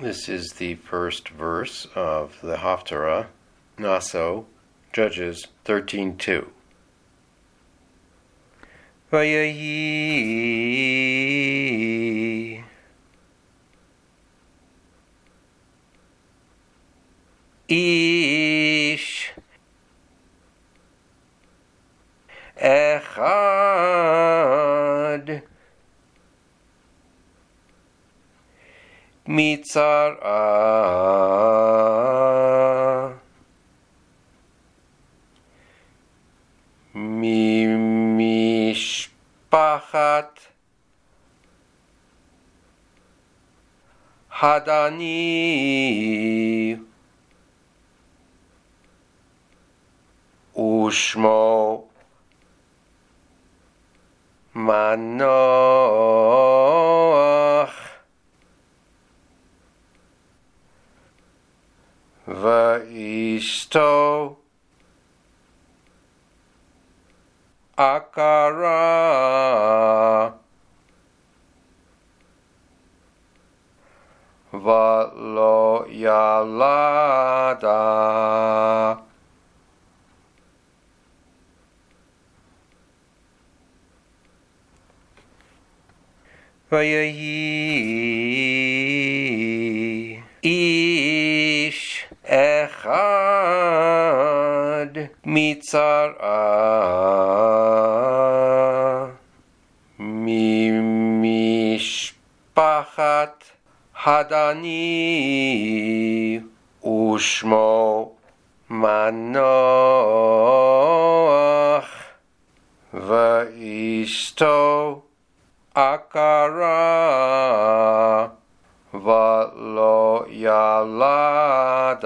This is the first verse of the Haftarah, Naso, Judges 13.2. Vayahi Ish מצרעה ממשפחת הדני ושמו מנוח Vaishto Akara. Valoyalada Vayayi אחד מצרעה ממשפחת הדני ושמו מנוח ואשתו עקרה ולא ילדה